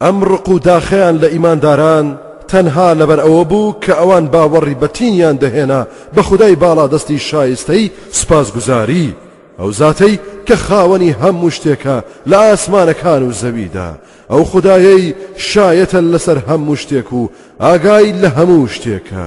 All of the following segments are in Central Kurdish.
ئەم ڕق و داخیان لە ئیمانداران تەنها لەبەر ئەوە بوو کە ئەوان باوەڕی بە تینیان دەهێنا بە خودای باڵادەستی شایستەی سوپاسگوزاری، ئەو زاتەی کە خاوەنی هەموو شتێکە لە ئاسمانەکان و زەویدا، ئەو خودایەی شایەتە لەسەر هەموو شتێک و ئاگای لە هەموو شتێکە.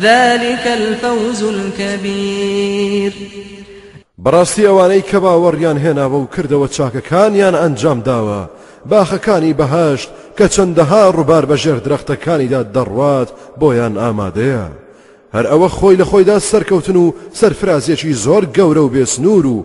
ذلک الفوز الکبیر. بەڕاستی ئەوانەی کە باوەڕیان هێناوە و کردەوە چاکەکانیان ئەنجام داوە، باخەکانی بەهەشت کە چەندەها ڕوبار بە ژێر درەختەکانیدا دەڕوات بۆیان ئامادەیە. هەر ئەوە خۆی لە خۆیدا سەرکەوتن و سەرفرازییەکی زۆر گەورە و بێسنوور و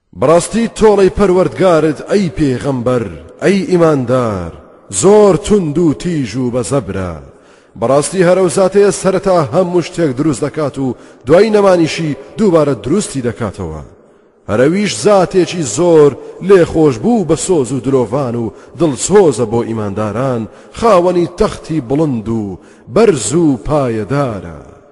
بەڕاستی تۆڵەی پەروەردگارت ئەی پێغەمبەر ئەی ئیماندار زۆر توند و تیژ و بە زەبرە، بەڕاستی هەر ئەو زاتەیە سەرەتا هەموو شتێک دروست دەکات و دوای نەمانیشی دووبارە دروستی دەکاتەوە، هەر ئەویش زاتێکی زۆر لێخۆشبوو بە سۆز و دلۆڤان و دڵسۆزە بۆ ئیمانداران، خاوەنی تەختی بڵند و بەرز و پایەدارە.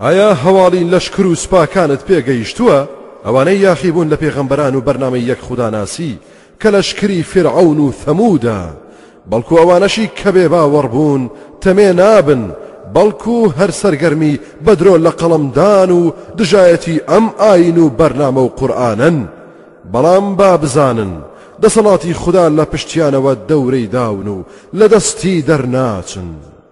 ئایا هەواڵی لەشکر و سوپاکانت پێ گەیشتووە ئەوانەی یاخی بوون لە پێغەمبەران و بەرنامەی یەک خوداناسی کە لەشکری فیرعەون و ثەمودە بەڵکو ئەوانەشی کە بێ باوەڕ بوون تەمێ نابن بەڵکو هەر سەرگەرمی بە درۆ لە قەڵەم دان و دژایەتی ئەم ئاین و بەرنامە و قورئانەن بەڵام با بزانن دەسەڵاتی خودا لە پشتیانەوە دەورەی داون و لە دەستی دەرناچن.